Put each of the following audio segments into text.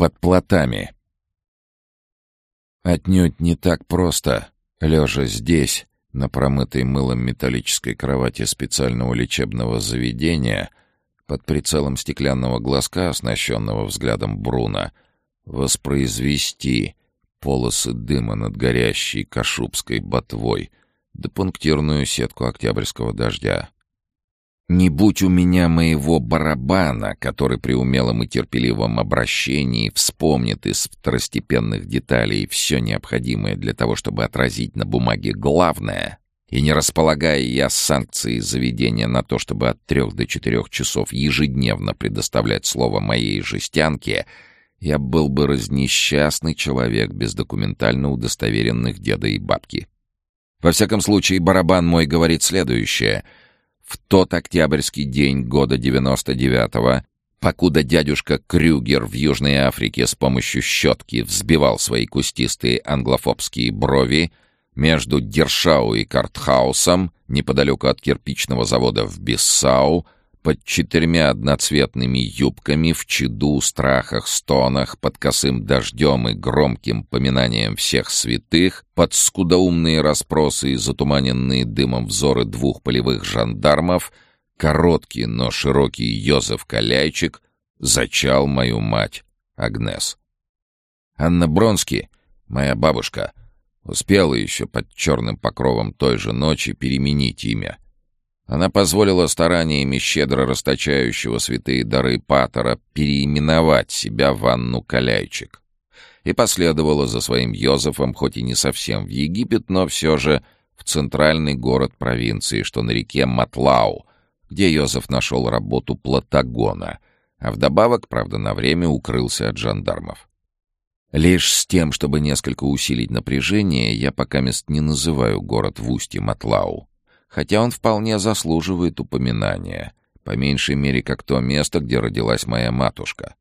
под плотами. Отнюдь не так просто, лежа здесь, на промытой мылом металлической кровати специального лечебного заведения, под прицелом стеклянного глазка, оснащенного взглядом Бруна, воспроизвести полосы дыма над горящей кашубской ботвой да пунктирную сетку октябрьского дождя. Не будь у меня моего барабана, который при умелом и терпеливом обращении вспомнит из второстепенных деталей все необходимое для того, чтобы отразить на бумаге главное, и не располагая я санкции заведения на то, чтобы от трех до четырех часов ежедневно предоставлять слово моей жестянке, я был бы разнесчастный человек без документально удостоверенных деда и бабки. Во всяком случае, барабан мой говорит следующее — в тот октябрьский день года 99-го, покуда дядюшка Крюгер в Южной Африке с помощью щетки взбивал свои кустистые англофобские брови, между Дершау и Картхаусом, неподалеку от кирпичного завода в Биссау, под четырьмя одноцветными юбками, в чаду, страхах, стонах, под косым дождем и громким поминанием всех святых, под скудоумные расспросы и затуманенные дымом взоры двух полевых жандармов, короткий, но широкий Йозеф Каляйчик зачал мою мать, Агнес. Анна Бронски, моя бабушка, успела еще под черным покровом той же ночи переменить имя — она позволила стараниями щедро расточающего святые дары Патера переименовать себя в Анну Каляйчик и последовала за своим Йозефом, хоть и не совсем в Египет, но все же в центральный город провинции, что на реке Матлау, где Йозеф нашел работу платагона, а вдобавок, правда, на время укрылся от жандармов. Лишь с тем, чтобы несколько усилить напряжение, я пока мест не называю город в устье Матлау хотя он вполне заслуживает упоминания, по меньшей мере как то место, где родилась моя матушка.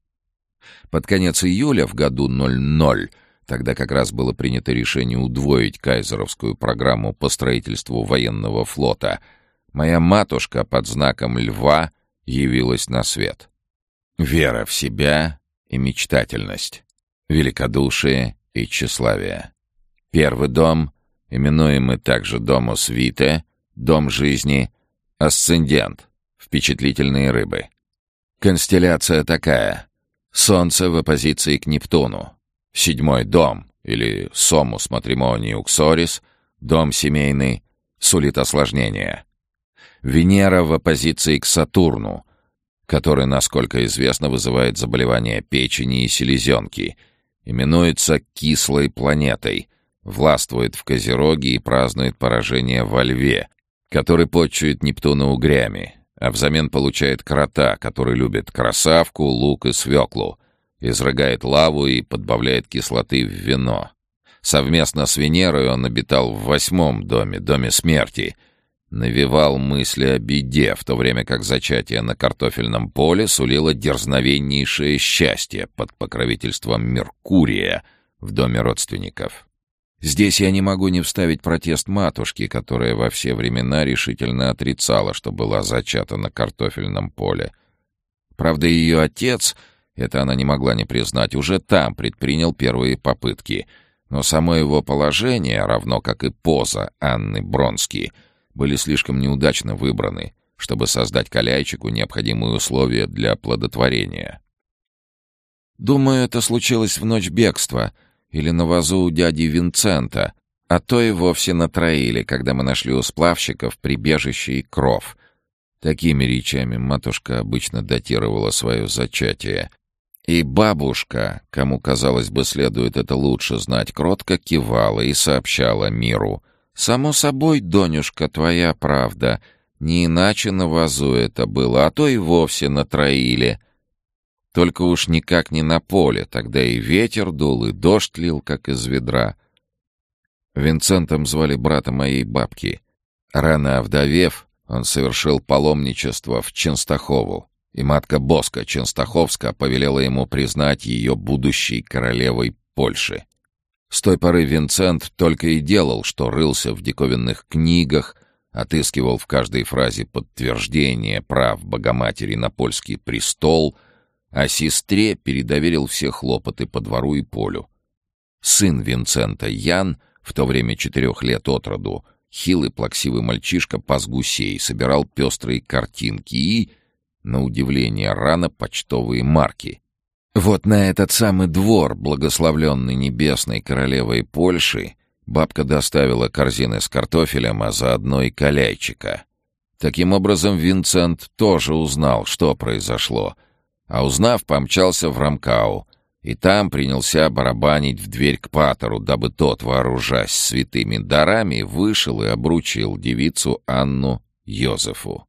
Под конец июля в году 00 Тогда как раз было принято решение удвоить кайзеровскую программу по строительству военного флота. Моя матушка под знаком льва явилась на свет. Вера в себя и мечтательность, великодушие и тщеславие. Первый дом, именуемый также Домус Вите, Дом жизни, асцендент, впечатлительные рыбы. Констелляция такая. Солнце в оппозиции к Нептуну. Седьмой дом, или Сомус матримонии Уксорис, дом семейный, сулит осложнения. Венера в оппозиции к Сатурну, который, насколько известно, вызывает заболевания печени и селезенки, именуется кислой планетой, властвует в Козероге и празднует поражение во Льве, который почует Нептуна угрями, а взамен получает крота, который любит красавку, лук и свеклу, изрыгает лаву и подбавляет кислоты в вино. Совместно с Венерой он обитал в восьмом доме, доме смерти, навевал мысли о беде, в то время как зачатие на картофельном поле сулило дерзновеннейшее счастье под покровительством Меркурия в доме родственников. Здесь я не могу не вставить протест матушки, которая во все времена решительно отрицала, что была зачата на картофельном поле. Правда, ее отец, это она не могла не признать, уже там предпринял первые попытки. Но само его положение, равно как и поза Анны Бронски, были слишком неудачно выбраны, чтобы создать Каляйчику необходимые условия для плодотворения. Думаю, это случилось в ночь бегства — или на вазу у дяди Винцента, а то и вовсе на троиле, когда мы нашли у сплавщиков прибежище и кров. Такими речами матушка обычно датировала свое зачатие. И бабушка, кому, казалось бы, следует это лучше знать, кротко кивала и сообщала миру. «Само собой, Донюшка, твоя правда. Не иначе на вазу это было, а то и вовсе на троиле». Только уж никак не на поле, тогда и ветер дул, и дождь лил, как из ведра. Винцентом звали брата моей бабки. Рано овдовев, он совершил паломничество в Ченстахову, и матка Боска Ченстаховска повелела ему признать ее будущей королевой Польши. С той поры Винцент только и делал, что рылся в диковинных книгах, отыскивал в каждой фразе подтверждение прав Богоматери на польский престол — а сестре передоверил все хлопоты по двору и полю. Сын Винцента Ян, в то время четырех лет от роду, хилый плаксивый мальчишка пас гусей, собирал пестрые картинки и, на удивление, рано почтовые марки. Вот на этот самый двор, благословленный небесной королевой Польши, бабка доставила корзины с картофелем, а заодно и каляйчика. Таким образом, Винцент тоже узнал, что произошло, а узнав, помчался в Рамкау, и там принялся барабанить в дверь к Патеру, дабы тот, вооружаясь святыми дарами, вышел и обручил девицу Анну Йозефу.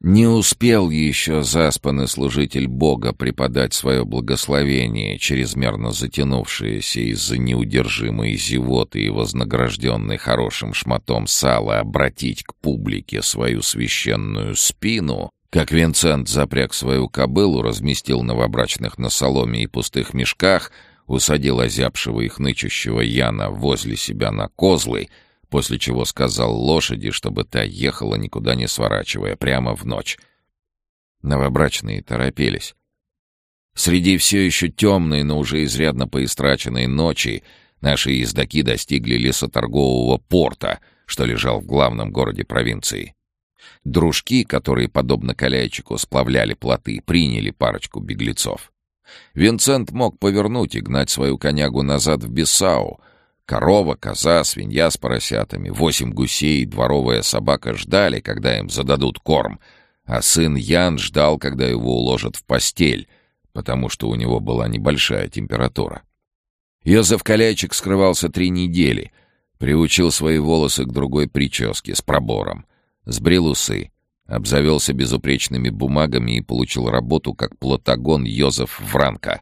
Не успел еще заспанный служитель Бога преподать свое благословение, чрезмерно затянувшееся из-за неудержимой зевоты и вознагражденный хорошим шматом сала обратить к публике свою священную спину, как Винцент запряг свою кобылу, разместил новобрачных на соломе и пустых мешках, усадил озябшего и хнычущего Яна возле себя на козлы — после чего сказал лошади, чтобы та ехала, никуда не сворачивая, прямо в ночь. Новобрачные торопились. Среди все еще темной, но уже изрядно поистраченной ночи наши ездаки достигли лесоторгового порта, что лежал в главном городе провинции. Дружки, которые, подобно Каляйчику, сплавляли плоты, приняли парочку беглецов. Винцент мог повернуть и гнать свою конягу назад в Бессау, Корова, коза, свинья с поросятами, восемь гусей и дворовая собака ждали, когда им зададут корм, а сын Ян ждал, когда его уложат в постель, потому что у него была небольшая температура. Йозеф Калячик скрывался три недели, приучил свои волосы к другой прическе с пробором, сбрил усы, обзавелся безупречными бумагами и получил работу как платагон Йозеф Вранка,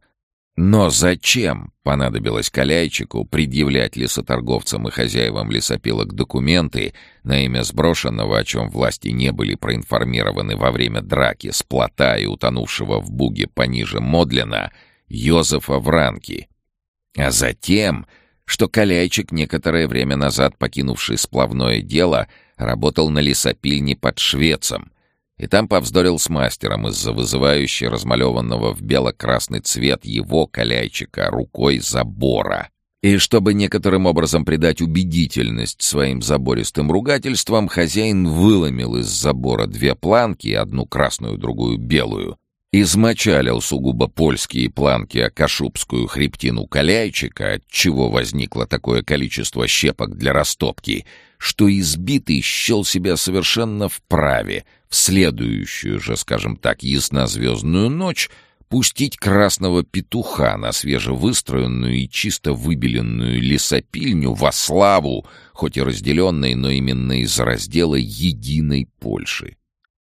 но зачем понадобилось Каляйчику предъявлять лесоторговцам и хозяевам лесопилок документы на имя сброшенного, о чем власти не были проинформированы во время драки с плота и утонувшего в буге пониже Модлина, Йозефа Вранки? А затем, что Каляйчик, некоторое время назад покинувший сплавное дело, работал на лесопильне под Швецом, и там повздорил с мастером из-за вызывающей размалеванного в бело-красный цвет его коляйчика рукой забора. И чтобы некоторым образом придать убедительность своим забористым ругательствам, хозяин выломил из забора две планки, одну красную, другую белую, измочалил сугубо польские планки о Кашубскую хребтину Каляйчика, от чего возникло такое количество щепок для растопки, что избитый счел себя совершенно вправе в следующую же, скажем так, яснозвездную ночь пустить красного петуха на свежевыстроенную и чисто выбеленную лесопильню во славу, хоть и разделенной, но именно из раздела единой Польши.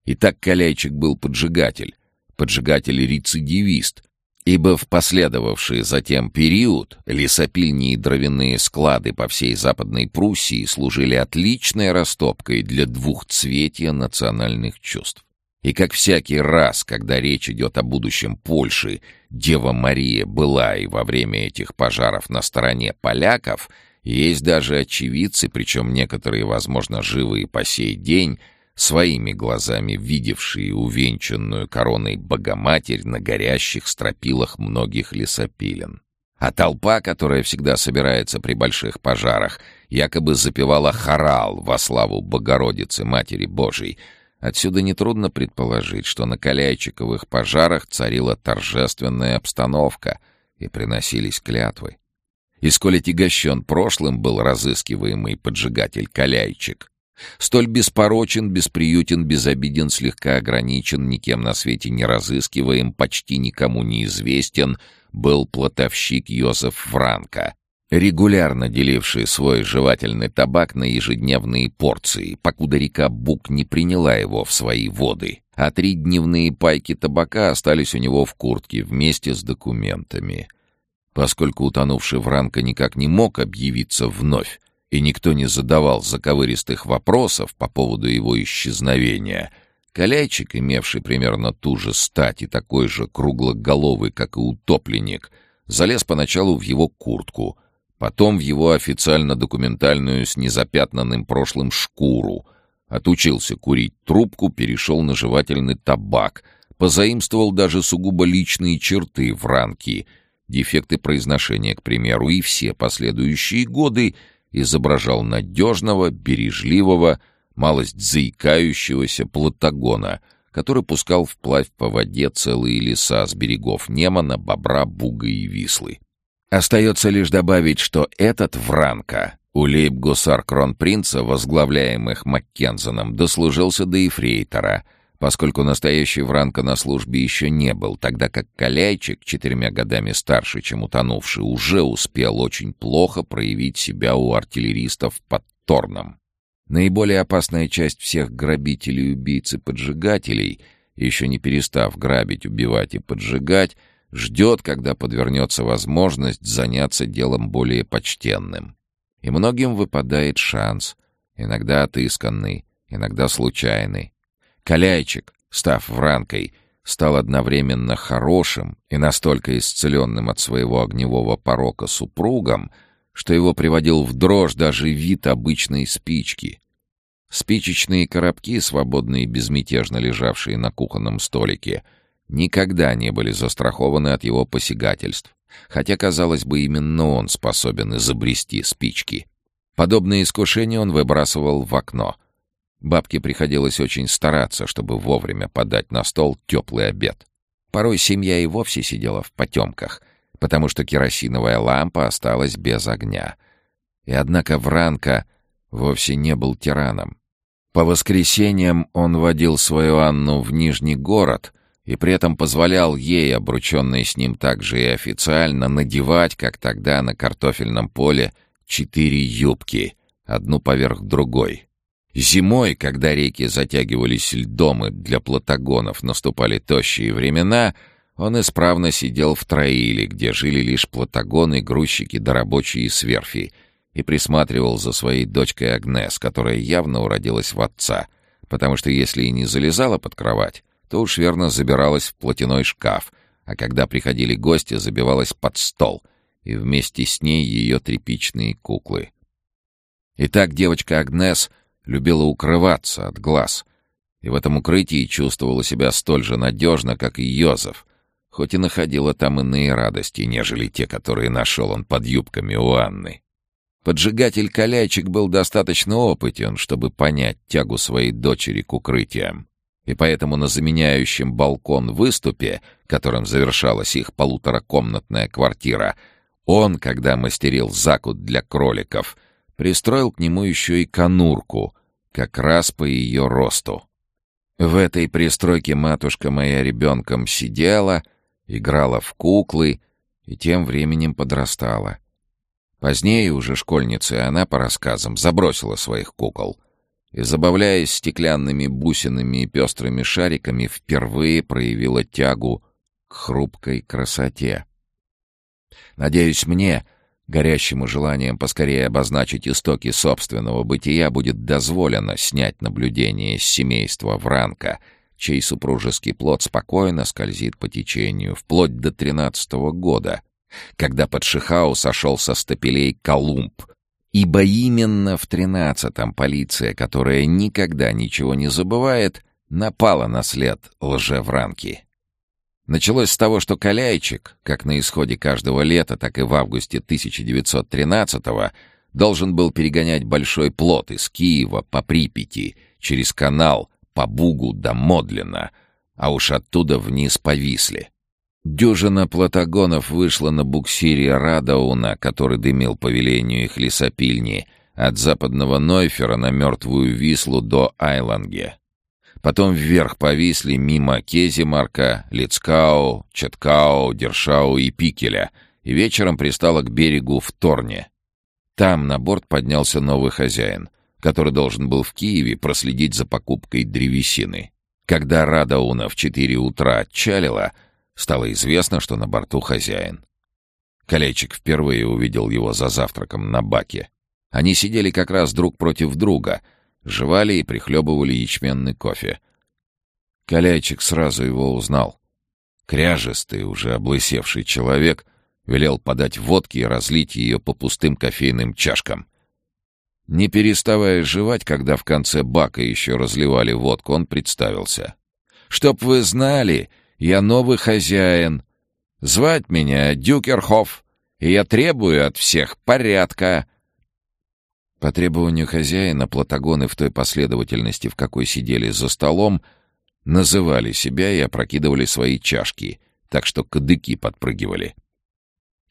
Итак, Каляйчик был поджигатель, поджигатель-рецидивист, ибо в последовавший затем период лесопильни и дровяные склады по всей Западной Пруссии служили отличной растопкой для двухцветия национальных чувств. И как всякий раз, когда речь идет о будущем Польши, Дева Мария была и во время этих пожаров на стороне поляков, есть даже очевидцы, причем некоторые, возможно, живые по сей день, своими глазами видевшие увенчанную короной Богоматерь на горящих стропилах многих лесопилен. А толпа, которая всегда собирается при больших пожарах, якобы запевала хорал во славу Богородицы Матери Божией. Отсюда нетрудно предположить, что на Каляйчиковых пожарах царила торжественная обстановка и приносились клятвы. И сколь отягощен прошлым был разыскиваемый поджигатель Каляйчик, Столь беспорочен, бесприютен, безобиден, слегка ограничен, никем на свете не разыскиваем, почти никому не известен, был платовщик Йозеф Франко, регулярно деливший свой жевательный табак на ежедневные порции, покуда река Бук не приняла его в свои воды, а три дневные пайки табака остались у него в куртке вместе с документами. Поскольку утонувший Франко никак не мог объявиться вновь, и никто не задавал заковыристых вопросов по поводу его исчезновения, Каляйчик, имевший примерно ту же стать и такой же круглоголовый, как и утопленник, залез поначалу в его куртку, потом в его официально документальную с незапятнанным прошлым шкуру, отучился курить трубку, перешел на жевательный табак, позаимствовал даже сугубо личные черты Вранки, дефекты произношения, к примеру, и все последующие годы изображал надежного, бережливого, малость заикающегося платагона, который пускал вплавь по воде целые леса с берегов Немана, Бобра, Буга и Вислы. Остается лишь добавить, что этот Вранка у лейб-гусар кронпринца, возглавляемых Маккензеном, дослужился до эфрейтора, поскольку настоящий Вранка на службе еще не был, тогда как Каляйчик, четырьмя годами старше, чем утонувший, уже успел очень плохо проявить себя у артиллеристов под Торном. Наиболее опасная часть всех грабителей, убийц и поджигателей, еще не перестав грабить, убивать и поджигать, ждет, когда подвернется возможность заняться делом более почтенным. И многим выпадает шанс, иногда отысканный, иногда случайный. Каляйчик, став вранкой, стал одновременно хорошим и настолько исцеленным от своего огневого порока супругом, что его приводил в дрожь даже вид обычной спички. Спичечные коробки, свободные и безмятежно лежавшие на кухонном столике, никогда не были застрахованы от его посягательств, хотя, казалось бы, именно он способен изобрести спички. Подобные искушения он выбрасывал в окно. Бабке приходилось очень стараться, чтобы вовремя подать на стол теплый обед. Порой семья и вовсе сидела в потемках, потому что керосиновая лампа осталась без огня. И однако Вранка вовсе не был тираном. По воскресеньям он водил свою Анну в Нижний город и при этом позволял ей, обрученной с ним также и официально, надевать, как тогда на картофельном поле, четыре юбки, одну поверх другой. Зимой, когда реки затягивались льдом и для платагонов наступали тощие времена — он исправно сидел в Троиле, где жили лишь платагоны, грузчики да рабочие с верфи, и присматривал за своей дочкой Агнес, которая явно уродилась в отца, потому что если и не залезала под кровать, то уж верно забиралась в платяной шкаф, а когда приходили гости, забивалась под стол, и вместе с ней ее тряпичные куклы. Итак, девочка Агнес любила укрываться от глаз, и в этом укрытии чувствовала себя столь же надежно, как и Йозеф, хоть и находила там иные радости, нежели те, которые нашел он под юбками у Анны. Поджигатель Каляйчик был достаточно опытен, чтобы понять тягу своей дочери к укрытиям. И поэтому на заменяющем балкон выступе, которым завершалась их полуторакомнатная квартира, он, когда мастерил закут для кроликов, пристроил к нему еще и конурку, как раз по ее росту. В этой пристройке матушка моя ребенком сидела — играла в куклы и тем временем подрастала. Позднее уже школьницей она, по рассказам, забросила своих кукол и, забавляясь стеклянными бусинами и пестрыми шариками, впервые проявила тягу к хрупкой красоте. Надеюсь, мне, горящему желанием поскорее обозначить истоки собственного бытия, будет дозволено снять наблюдение с семейства Вранка — чей супружеский плод спокойно скользит по течению, вплоть до тринадцатого года, когда под Шихау сошел со стапелей Колумб. Ибо именно в тринадцатом полиция, которая никогда ничего не забывает, напала на след лжевранки. Началось с того, что Каляйчик, как на исходе каждого лета, так и в августе 1913-го, должен был перегонять большой плод из Киева по Припяти через канал по Бугу до Модлина, а уж оттуда вниз повисли. Дюжина платагонов вышла на буксире Радауна, который дымил по велению их лесопильни, от западного Нойфера на мертвую Вислу до Айланге. Потом вверх повисли мимо Кезимарка, Лицкау, Четкау, Дершау и Пикеля, и вечером пристала к берегу в Торне. Там на борт поднялся новый хозяин — который должен был в Киеве проследить за покупкой древесины. Когда Радауна в четыре утра отчалила, стало известно, что на борту хозяин. Колечек впервые увидел его за завтраком на баке. Они сидели как раз друг против друга, жевали и прихлебывали ячменный кофе. Колячик сразу его узнал. Кряжестый, уже облысевший человек велел подать водки и разлить ее по пустым кофейным чашкам. Не переставая жевать, когда в конце бака еще разливали водку, он представился. Чтоб вы знали, я новый хозяин. Звать меня Дюкерхоф, и я требую от всех порядка». По требованию хозяина платагоны в той последовательности, в какой сидели за столом, называли себя и опрокидывали свои чашки, так что кадыки подпрыгивали.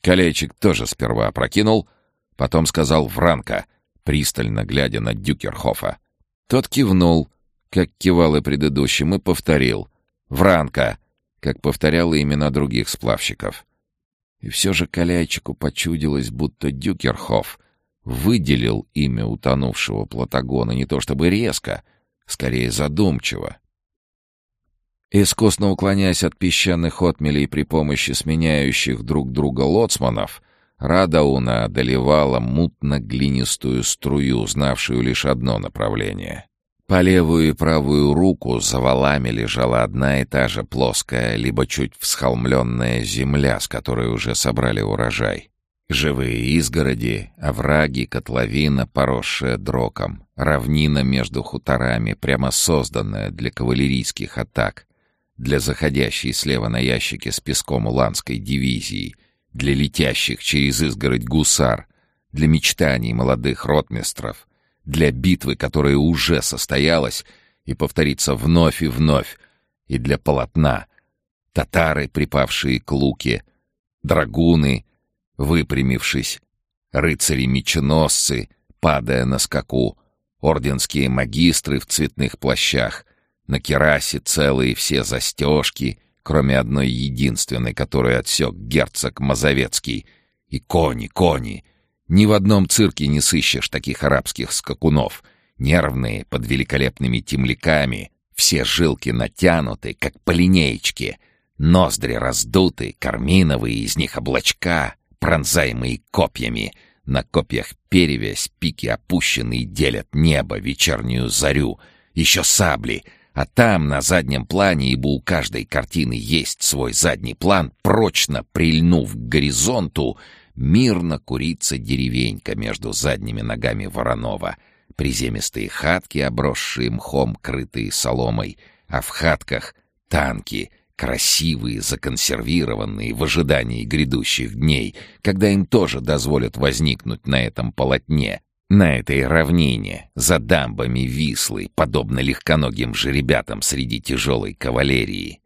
Колечек тоже сперва опрокинул, потом сказал «Вранка», пристально глядя на Дюкерхофа. Тот кивнул, как кивал и предыдущим, и повторил «Вранка», как повторял и имена других сплавщиков. И все же Каляйчику почудилось, будто Дюкерхоф выделил имя утонувшего Платагона не то чтобы резко, скорее задумчиво. Искусно уклоняясь от песчаных отмелей при помощи сменяющих друг друга лоцманов, Радауна одолевала мутно-глинистую струю, знавшую лишь одно направление. По левую и правую руку за валами лежала одна и та же плоская, либо чуть всхолмленная земля, с которой уже собрали урожай. Живые изгороди, овраги, котловина, поросшая дроком, равнина между хуторами, прямо созданная для кавалерийских атак, для заходящей слева на ящике с песком уланской дивизии, для летящих через изгородь гусар, для мечтаний молодых ротмистров, для битвы, которая уже состоялась и повторится вновь и вновь, и для полотна, татары, припавшие к луке, драгуны, выпрямившись, рыцари-меченосцы, падая на скаку, орденские магистры в цветных плащах, на керасе целые все застежки, кроме одной единственной, которую отсек герцог Мазовецкий. И кони, кони. Ни в одном цирке не сыщешь таких арабских скакунов. Нервные, под великолепными темляками, все жилки натянуты, как по линеечке, ноздри раздуты, карминовые из них облачка, пронзаемые копьями. На копьях перевязь, пики опущенные делят небо, вечернюю зарю. Еще сабли — а там, на заднем плане, ибо у каждой картины есть свой задний план, прочно прильнув к горизонту, мирно курится деревенька между задними ногами Воронова. Приземистые хатки, обросшие мхом, крытые соломой, а в хатках — танки, красивые, законсервированные в ожидании грядущих дней, когда им тоже дозволят возникнуть на этом полотне, на этой равнине, за дамбами Вислы, подобно легконогим жеребятам среди тяжелой кавалерии.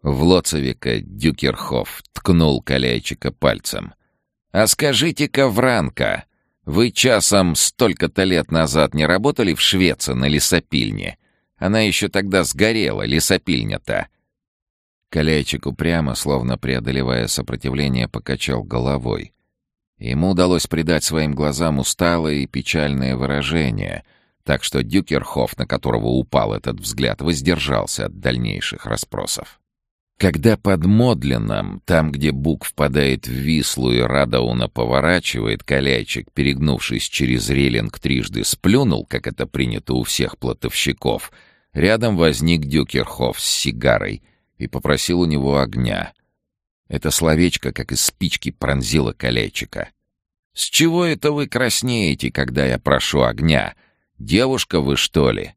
В Лоцевика Дюкерхоф ткнул Каляйчика пальцем. «А скажите-ка, Вранка, вы часом столько-то лет назад не работали в Швеции на лесопильне? Она еще тогда сгорела, лесопильня-то». Каляйчик упрямо, словно преодолевая сопротивление, покачал головой. Ему удалось придать своим глазам усталое и печальное выражение, так что Дюкерхоф, на которого упал этот взгляд, воздержался от дальнейших расспросов. Когда под Модлином, там, где Бук впадает в Вислу и Радауна поворачивает, Каляйчик, перегнувшись через релинг, трижды сплюнул, как это принято у всех плотовщиков, рядом возник Дюкерхоф с сигарой и попросил у него огня — это словечко, как из спички, пронзило колечика. «С чего это вы краснеете, когда я прошу огня? Девушка вы, что ли?»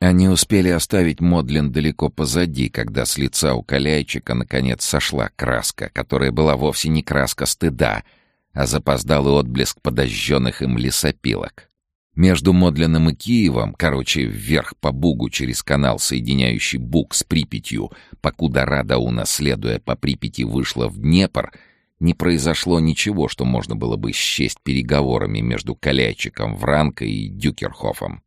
Они успели оставить Модлин далеко позади, когда с лица у Каляйчика наконец сошла краска, которая была вовсе не краска стыда, а запоздалый отблеск подожженных им лесопилок. Между Модлиным и Киевом, короче, вверх по Бугу через канал, соединяющий Буг с Припятью, покуда Рада, унаследуя по Припяти, вышла в Днепр, не произошло ничего, что можно было бы счесть переговорами между Калячиком, Вранкой и Дюкерхофом.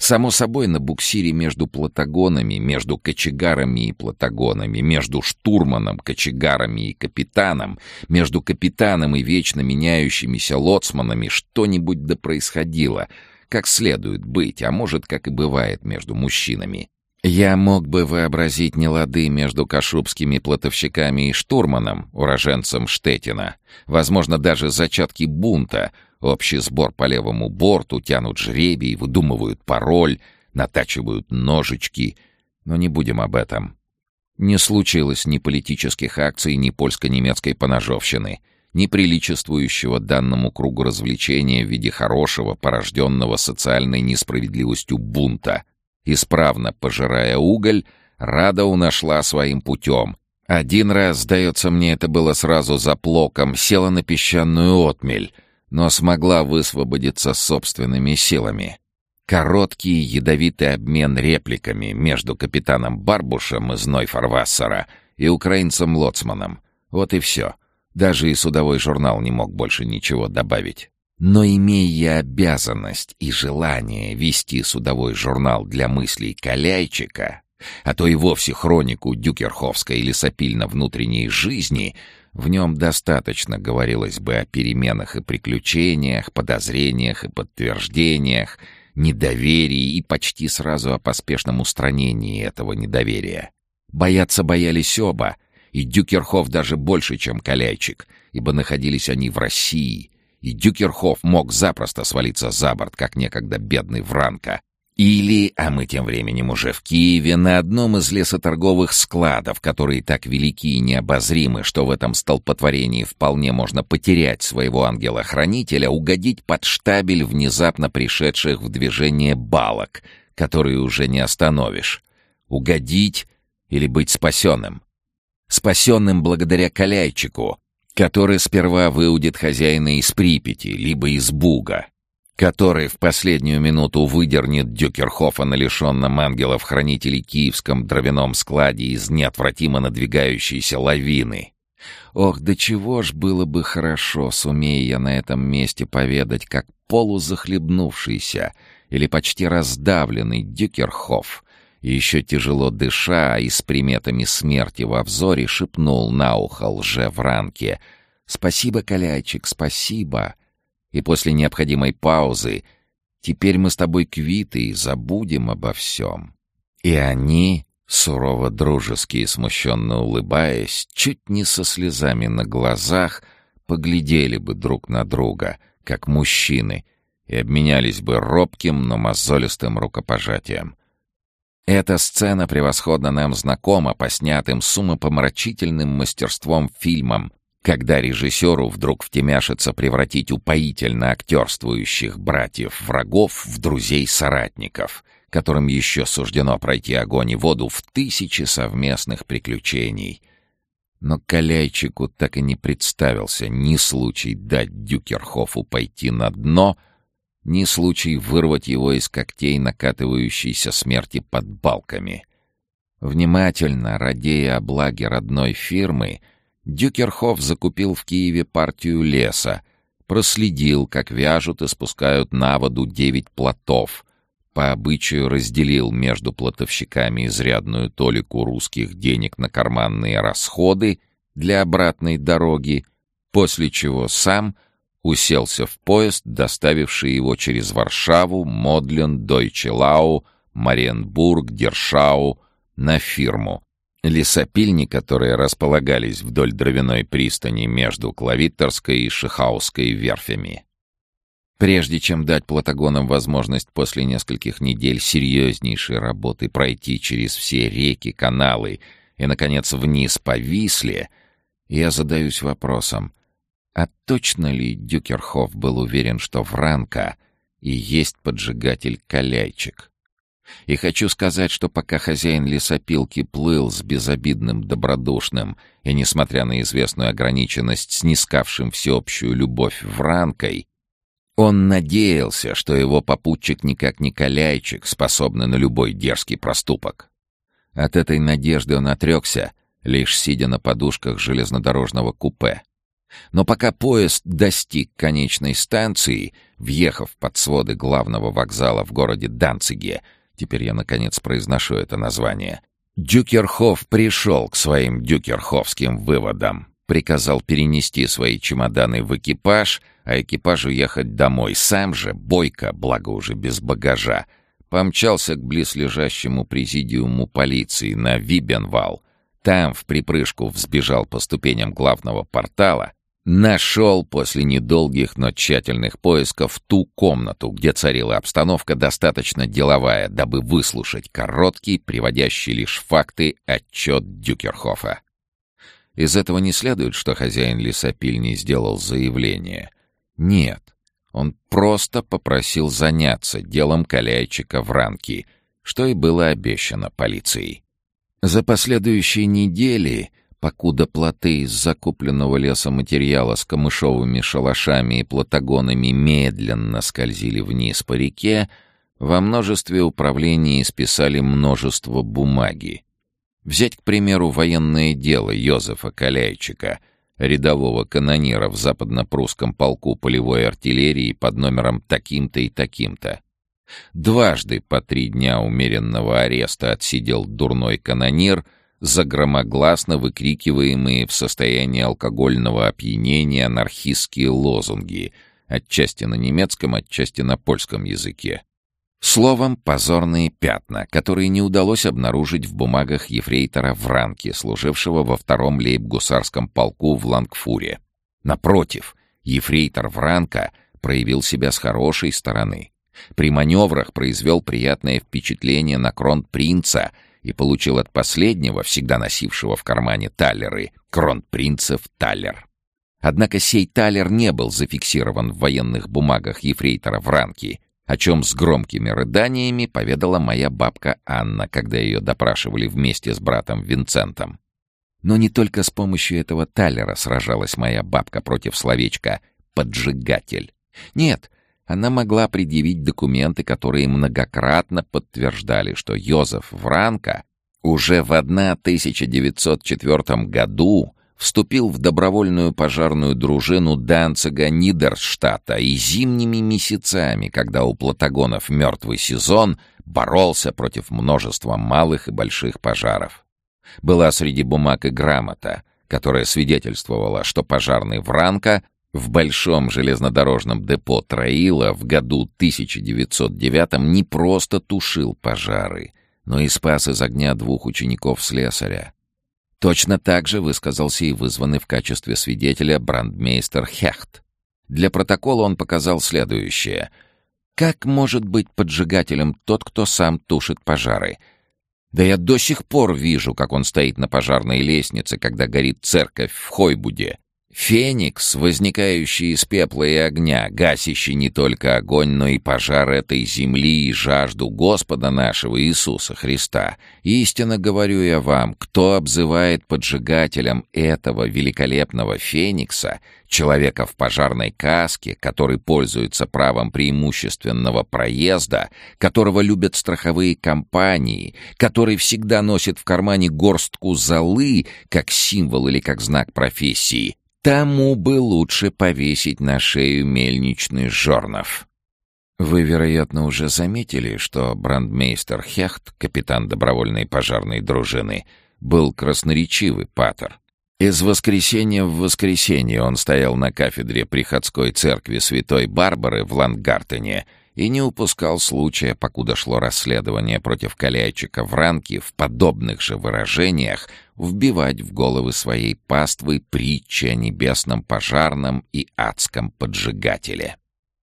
Само собой, на буксире между платагонами, между кочегарами и платагонами, между штурманом, кочегарами и капитаном, между капитаном и вечно меняющимися лоцманами что-нибудь да происходило, как следует быть, а может, как и бывает между мужчинами. Я мог бы вообразить нелады между кашубскими платовщиками и штурманом, уроженцем Штетина, возможно, даже зачатки бунта — Общий сбор по левому борту, тянут жребий, выдумывают пароль, натачивают ножички. Но не будем об этом. Не случилось ни политических акций, ни польско-немецкой поножовщины, ни приличествующего данному кругу развлечения в виде хорошего, порожденного социальной несправедливостью бунта. Исправно пожирая уголь, Радоу нашла своим путем. Один раз, сдается мне, это было сразу за плоком, села на песчаную отмель, но смогла высвободиться собственными силами. Короткий ядовитый обмен репликами между капитаном Барбушем из Нойфарвассера и украинцем Лоцманом. Вот и все. Даже и судовой журнал не мог больше ничего добавить. Но имея обязанность и желание вести судовой журнал для мыслей Каляйчика, а то и вовсе хронику дюкерховской или сопильно-внутренней жизни, в нем достаточно говорилось бы о переменах и приключениях, подозрениях и подтверждениях, недоверии и почти сразу о поспешном устранении этого недоверия. Бояться боялись оба, и Дюкерхов даже больше, чем Каляйчик, ибо находились они в России, и Дюкерхов мог запросто свалиться за борт, как некогда бедный Вранка, или, а мы тем временем уже в Киеве, на одном из лесоторговых складов, которые так велики и необозримы, что в этом столпотворении вполне можно потерять своего ангела-хранителя, угодить под штабель внезапно пришедших в движение балок, которые уже не остановишь. Угодить или быть спасенным. Спасенным благодаря Каляйчику, который сперва выудит хозяина из Припяти, либо из Буга, который в последнюю минуту выдернет Дюкерхофа на лишенном ангелов-хранителей киевском дровяном складе из неотвратимо надвигающейся лавины. Ох, да чего ж было бы хорошо, сумея я на этом месте поведать, как полузахлебнувшийся или почти раздавленный Дюкерхоф, еще тяжело дыша и с приметами смерти во взоре, шепнул на ухо лже-вранке «Спасибо, Каляйчик, спасибо!» И после необходимой паузы «Теперь мы с тобой квиты и забудем обо всем». И они, сурово дружески и смущенно улыбаясь, чуть не со слезами на глазах, поглядели бы друг на друга, как мужчины, и обменялись бы робким, но мозолистым рукопожатием. Эта сцена превосходно нам знакома по снятым с умопомрачительным мастерством фильмам когда режиссеру вдруг втемяшится превратить упоительно актерствующих братьев-врагов в друзей-соратников, которым еще суждено пройти огонь и воду в тысячи совместных приключений. Но Каляйчику так и не представился ни случай дать Дюкерхофу пойти на дно, ни случай вырвать его из когтей накатывающейся смерти под балками. Внимательно, радея о благе родной фирмы, Дюкерхоф закупил в Киеве партию леса, проследил, как вяжут и спускают на воду девять плотов, по обычаю разделил между плотовщиками изрядную толику русских денег на карманные расходы для обратной дороги, после чего сам уселся в поезд, доставивший его через Варшаву, Модлен, Дойчелау, Маренбург, Дершау на фирму, Лесопильни, которые располагались вдоль дровяной пристани между Клавиттерской и Шихауской верфями. Прежде чем дать платагонам возможность после нескольких недель серьезнейшей работы пройти через все реки, каналы и, наконец, вниз по Висле, я задаюсь вопросом, а точно ли Дюкерхоф был уверен, что Вранка и есть поджигатель Каляйчик? И хочу сказать, что пока хозяин лесопилки плыл с безобидным добродушным и, несмотря на известную ограниченность, снискавшим всеобщую любовь вранкой, он надеялся, что его попутчик никак не коляйчик, способный на любой дерзкий проступок. От этой надежды он отрекся, лишь сидя на подушках железнодорожного купе. Но пока поезд достиг конечной станции, въехав под своды главного вокзала в городе Данциге, Теперь я, наконец, произношу это название. Дюкерхоф пришел к своим дюкерховским выводам. Приказал перенести свои чемоданы в экипаж, а экипажу ехать домой. Сам же, бойко, благо уже без багажа, помчался к близлежащему президиуму полиции на Вибенвал. Там в припрыжку взбежал по ступеням главного портала Нашел после недолгих, но тщательных поисков ту комнату, где царила обстановка достаточно деловая, дабы выслушать короткий, приводящий лишь факты, отчет Дюкерхофа. Из этого не следует, что хозяин лесопильни сделал заявление. Нет, он просто попросил заняться делом Каляйчика в ранке, что и было обещано полицией. За последующие недели, покуда плоты из закупленного лесоматериала с камышовыми шалашами и платагонами медленно скользили вниз по реке, во множестве управлений списали множество бумаги. Взять, к примеру, военное дело Йозефа Каляйчика, рядового канонира в западно-прусском полку полевой артиллерии под номером таким-то и таким-то. Дважды по три дня умеренного ареста отсидел дурной канонир за громогласно выкрикиваемые в состоянии алкогольного опьянения анархистские лозунги, отчасти на немецком, отчасти на польском языке. Словом, позорные пятна, которые не удалось обнаружить в бумагах ефрейтора Вранки, служившего во втором лейб-гусарском полку в Лангфуре. Напротив, ефрейтор Вранка проявил себя с хорошей стороны. При маневрах произвел приятное впечатление на кронпринца и получил от последнего, всегда носившего в кармане талеры, кронпринцев талер. Однако сей талер не был зафиксирован в военных бумагах ефрейтора Вранки, о чем с громкими рыданиями поведала моя бабка Анна, когда ее допрашивали вместе с братом Винцентом. Но не только с помощью этого талера сражалась моя бабка против словечка «поджигатель». Нет, она могла предъявить документы, которые многократно подтверждали, что Йозеф Вранко уже в 1904 году вступил в добровольную пожарную дружину Данцига Нидерштата и зимними месяцами, когда у платагонов мертвый сезон, боролся против множества малых и больших пожаров. Была среди бумаг и грамота, которая свидетельствовала, что пожарный Вранка в большом железнодорожном депо Троила в году 1909 не просто тушил пожары, но и спас из огня двух учеников слесаря. Точно так же высказался и вызванный в качестве свидетеля брандмейстер Хехт. Для протокола он показал следующее. Как может быть поджигателем тот, кто сам тушит пожары? Да я до сих пор вижу, как он стоит на пожарной лестнице, когда горит церковь в Хойбуде, Феникс, возникающий из пепла и огня, гасящий не только огонь, но и пожар этой земли и жажду Господа нашего Иисуса Христа. Истинно говорю я вам, кто обзывает поджигателем этого великолепного Феникса, человека в пожарной каске, который пользуется правом преимущественного проезда, которого любят страховые компании, который всегда носит в кармане горстку золы, как символ или как знак профессии, Тому бы лучше повесить на шею мельничный жорнов. Вы, вероятно, уже заметили, что брандмейстер Хехт, капитан добровольной пожарной дружины, был красноречивый патер. Из воскресенья в воскресенье он стоял на кафедре приходской церкви святой Барбары в Лангартене и не упускал случая, покуда шло расследование против Каляйчика в ранке в подобных же выражениях вбивать в головы своей паствы притчи о небесном пожарном и адском поджигателе.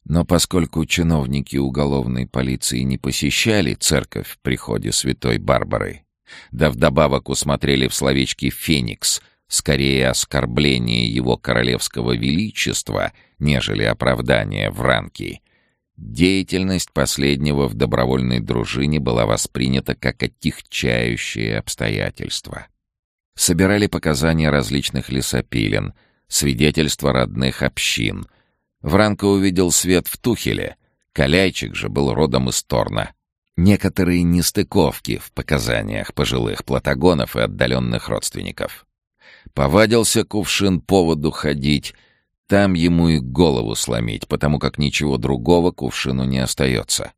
Но поскольку чиновники уголовной полиции не посещали церковь в приходе святой Барбары, да вдобавок усмотрели в словечке «феникс» скорее оскорбление его королевского величества, нежели оправдание в ранке, Деятельность последнего в добровольной дружине была воспринята как отягчающее обстоятельство. Собирали показания различных лесопилен, свидетельства родных общин. Вранко увидел свет в Тухеле, Каляйчик же был родом из Торна. Некоторые нестыковки в показаниях пожилых платагонов и отдаленных родственников. Повадился кувшин поводу ходить — там ему и голову сломить, потому как ничего другого кувшину не остается.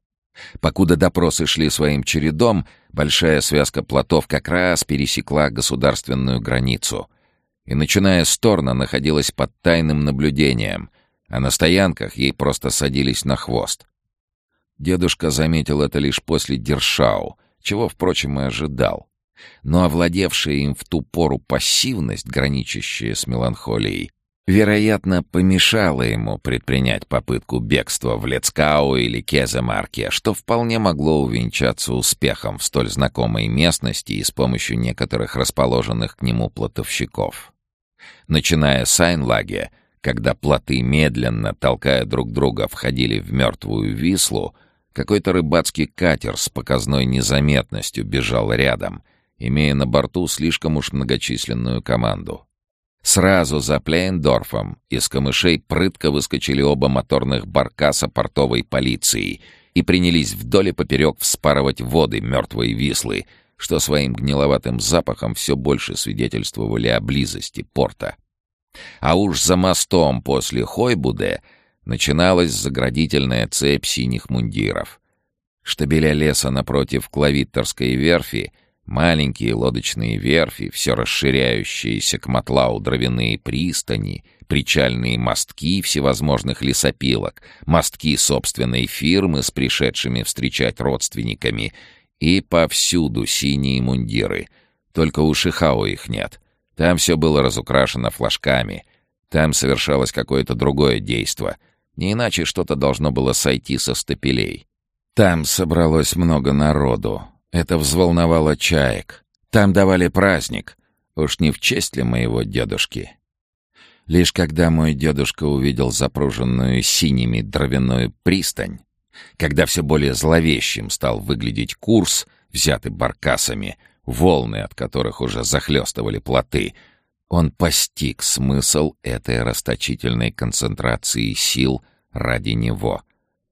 Покуда допросы шли своим чередом, большая связка плотов как раз пересекла государственную границу. И, начиная с Торна, находилась под тайным наблюдением, а на стоянках ей просто садились на хвост. Дедушка заметил это лишь после Дершау, чего, впрочем, и ожидал. Но овладевшая им в ту пору пассивность, граничащая с меланхолией, вероятно, помешало ему предпринять попытку бегства в Лецкау или Кеземарке, что вполне могло увенчаться успехом в столь знакомой местности и с помощью некоторых расположенных к нему плотовщиков. Начиная с Айнлаге, когда плоты медленно, толкая друг друга, входили в мертвую Вислу, Какой-то рыбацкий катер с показной незаметностью бежал рядом, имея на борту слишком уж многочисленную команду. Сразу за Плейндорфом из камышей прытко выскочили оба моторных баркаса портовой полиции и принялись вдоль и поперек вспарывать воды мертвой Вислы, что своим гниловатым запахом все больше свидетельствовали о близости порта. А уж за мостом после Хойбуде начиналась заградительная цепь синих мундиров. Штабеля леса напротив Клавиттерской верфи — Маленькие лодочные верфи, все расширяющиеся к Матлау дровяные пристани, причальные мостки всевозможных лесопилок, мостки собственной фирмы с пришедшими встречать родственниками и повсюду синие мундиры. Только у Шихао их нет. Там все было разукрашено флажками. Там совершалось какое-то другое действо. Не иначе что-то должно было сойти со стапелей. Там собралось много народу, это взволновало чаек. Там давали праздник. Уж не в честь ли моего дедушки? Лишь когда мой дедушка увидел запруженную синими дровяную пристань, когда все более зловещим стал выглядеть курс, взятый баркасами, волны от которых уже захлестывали плоты, он постиг смысл этой расточительной концентрации сил ради него.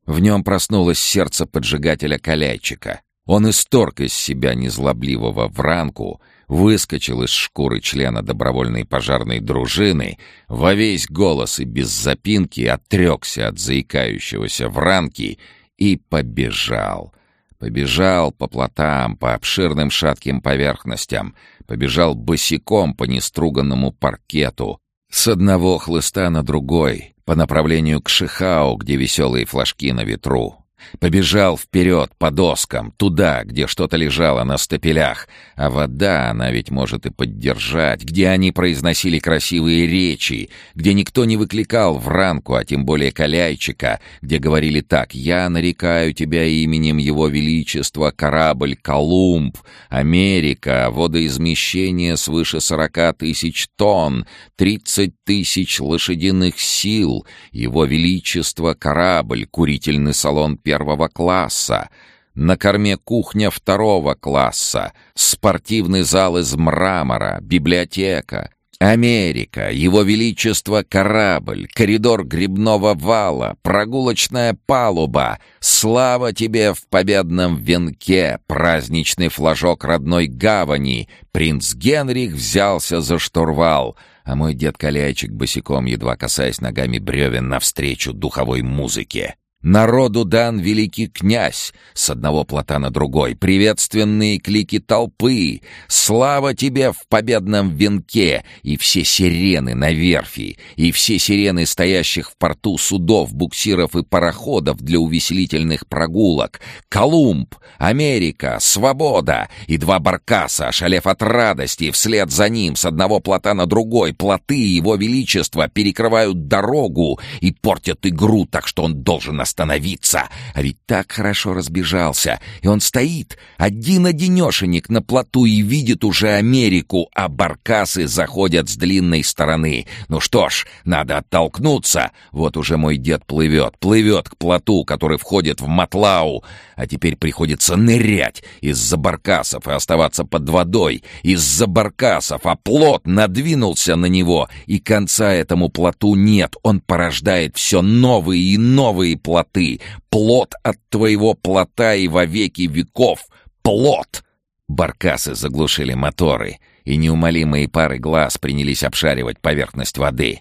В нем проснулось сердце поджигателя Каляйчика. Он исторг из себя незлобливого вранку, выскочил из шкуры члена добровольной пожарной дружины, во весь голос и без запинки отрекся от заикающегося вранки и побежал. Побежал по плотам, по обширным шатким поверхностям, побежал босиком по неструганному паркету, с одного хлыста на другой, по направлению к Шихау, где веселые флажки на ветру, Побежал вперед по доскам, туда, где что-то лежало на стапелях, а вода она ведь может и поддержать, где они произносили красивые речи, где никто не выкликал в ранку, а тем более Каляйчика, где говорили так «Я нарекаю тебя именем Его Величества, корабль Колумб, Америка, водоизмещение свыше сорока тысяч тонн, тридцать тысяч лошадиных сил, Его Величество, корабль, курительный салон первого класса, на корме кухня второго класса, спортивный зал из мрамора, библиотека, Америка, Его Величество корабль, коридор грибного вала, прогулочная палуба. Слава тебе в победном венке, праздничный флажок родной гавани. Принц Генрих взялся за штурвал, а мой дед Каляйчик босиком, едва касаясь ногами бревен, навстречу духовой музыке. Народу дан великий князь, с одного плота на другой, приветственные клики толпы, слава тебе в победном венке, и все сирены на верфи, и все сирены стоящих в порту судов, буксиров и пароходов для увеселительных прогулок, Колумб, Америка, свобода, и два баркаса, ошалев от радости, вслед за ним с одного плота на другой, плоты его величества перекрывают дорогу и портят игру, так что он должен остаться остановиться. А ведь так хорошо разбежался. И он стоит, один-одинешенек на плоту и видит уже Америку, а баркасы заходят с длинной стороны. Ну что ж, надо оттолкнуться. Вот уже мой дед плывет, плывет к плоту, который входит в Матлау. А теперь приходится нырять из-за баркасов и оставаться под водой. Из-за баркасов, а плот надвинулся на него, и конца этому плоту нет. Он порождает все новые и новые плоты плоты, плод от твоего плота и во веки веков, плод!» Баркасы заглушили моторы, и неумолимые пары глаз принялись обшаривать поверхность воды.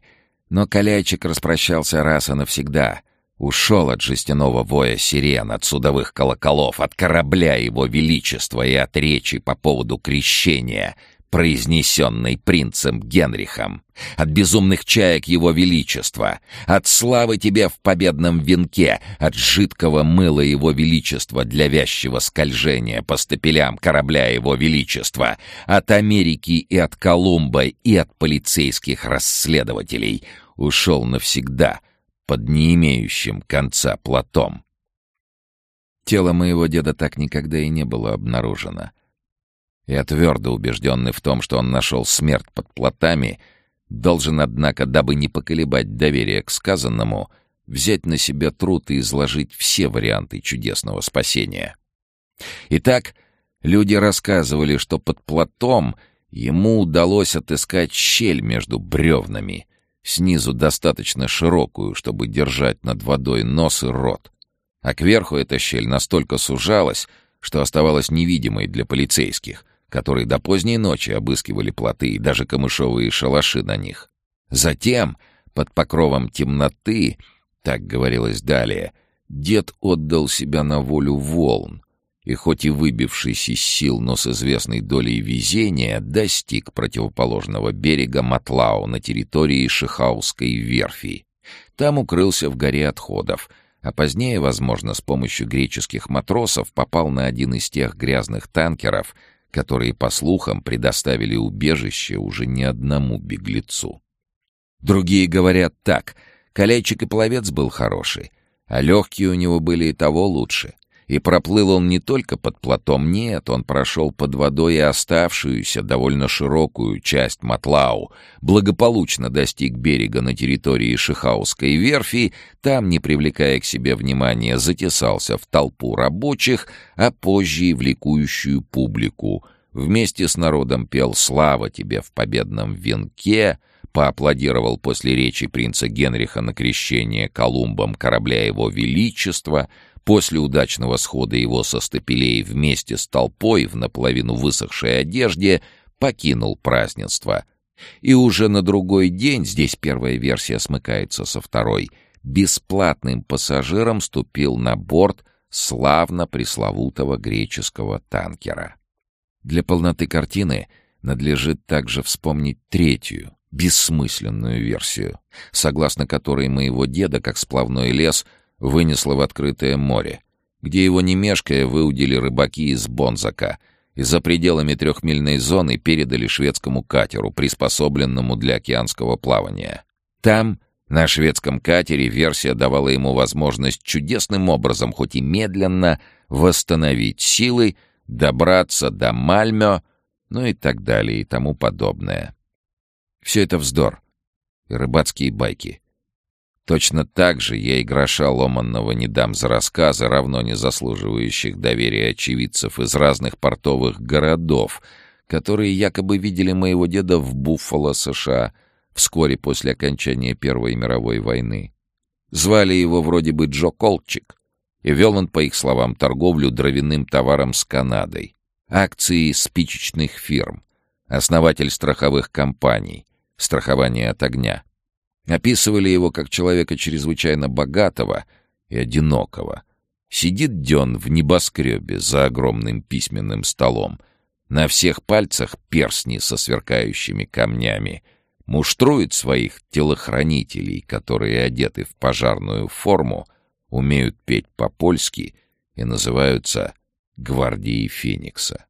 Но Каляйчик распрощался раз и навсегда. Ушел от жестяного воя сирен, от судовых колоколов, от корабля его величества и от речи по поводу крещения — произнесенной принцем Генрихом, от безумных чаек его величества, от славы тебе в победном венке, от жидкого мыла его величества для вязчего скольжения по стапелям корабля его величества, от Америки и от Колумба и от полицейских расследователей, ушел навсегда под не имеющим конца платом. Тело моего деда так никогда и не было обнаружено — я твердо убежденный в том, что он нашел смерть под плотами, должен, однако, дабы не поколебать доверие к сказанному, взять на себя труд и изложить все варианты чудесного спасения. Итак, люди рассказывали, что под платом ему удалось отыскать щель между бревнами, снизу достаточно широкую, чтобы держать над водой нос и рот, а кверху эта щель настолько сужалась, что оставалась невидимой для полицейских, которые до поздней ночи обыскивали плоты и даже камышовые шалаши на них. Затем, под покровом темноты, так говорилось далее, дед отдал себя на волю волн, и хоть и выбившись из сил, но с известной долей везения, достиг противоположного берега Матлау на территории Шихауской верфи. Там укрылся в горе отходов, а позднее, возможно, с помощью греческих матросов попал на один из тех грязных танкеров, которые, по слухам, предоставили убежище уже не одному беглецу. Другие говорят так, колечек и пловец был хороший, а легкие у него были и того лучше. И проплыл он не только под плотом, нет, он прошел под водой и оставшуюся, довольно широкую часть Матлау, благополучно достиг берега на территории Шихауской верфи, там, не привлекая к себе внимания, затесался в толпу рабочих, а позже и в ликующую публику. Вместе с народом пел «Слава тебе в победном венке», поаплодировал после речи принца Генриха на крещение Колумбом корабля его величества — После удачного схода его со стапелей вместе с толпой в наполовину высохшей одежде покинул празднество. И уже на другой день, здесь первая версия смыкается со второй, бесплатным пассажиром ступил на борт славно пресловутого греческого танкера. Для полноты картины надлежит также вспомнить третью, бессмысленную версию, согласно которой моего деда, как сплавной лес, вынесло в открытое море, где его не мешкая выудили рыбаки из Бонзака и за пределами трехмильной зоны передали шведскому катеру, приспособленному для океанского плавания. Там, на шведском катере, версия давала ему возможность чудесным образом, хоть и медленно, восстановить силы, добраться до Мальмё, ну и так далее и тому подобное. Все это вздор и рыбацкие байки. Точно так же я и гроша ломанного не дам за рассказы, равно не заслуживающих доверия очевидцев из разных портовых городов, которые якобы видели моего деда в Буффало, США, вскоре после окончания Первой мировой войны. Звали его вроде бы Джо Колчик, и вел он, по их словам, торговлю дровяным товаром с Канадой, акции спичечных фирм, основатель страховых компаний, страхование от огня — Описывали его как человека чрезвычайно богатого и одинокого. Сидит Дён в небоскребе за огромным письменным столом. На всех пальцах перстни со сверкающими камнями. Муштрует своих телохранителей, которые одеты в пожарную форму, умеют петь по-польски и называются «Гвардией Феникса».